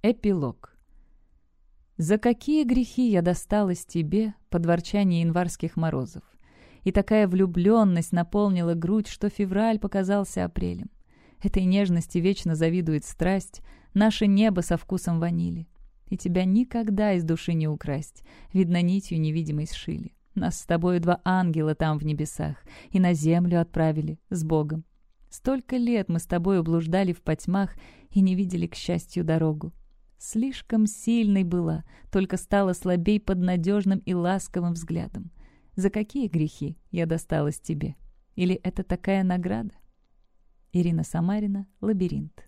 Эпилог. За какие грехи я досталась тебе под ворчание январских морозов? И такая влюбленность наполнила грудь, что февраль показался апрелем. Этой нежности вечно завидует страсть, наше небо со вкусом ванили. И тебя никогда из души не украсть, видно, нитью невидимой сшили. Нас с тобой два ангела там в небесах, и на землю отправили, с Богом. Столько лет мы с тобой блуждали в потьмах и не видели, к счастью, дорогу. Слишком сильной была, только стала слабей под надежным и ласковым взглядом. За какие грехи я досталась тебе? Или это такая награда? Ирина Самарина «Лабиринт»